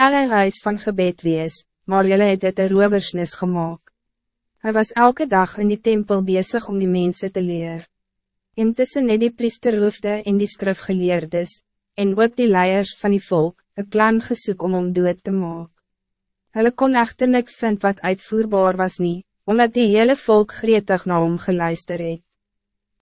alle huis van gebed wees, maar jullie het dit een roversnis gemaakt. Hij was elke dag in die tempel bezig om die mensen te leren. Intussen het die priesterhoofde en die skrifgeleerdes, en ook die leiers van die volk, een plan gesoek om om dood te maak. Hulle kon echter niks vind wat uitvoerbaar was niet, omdat die hele volk gretig na hom geluister het.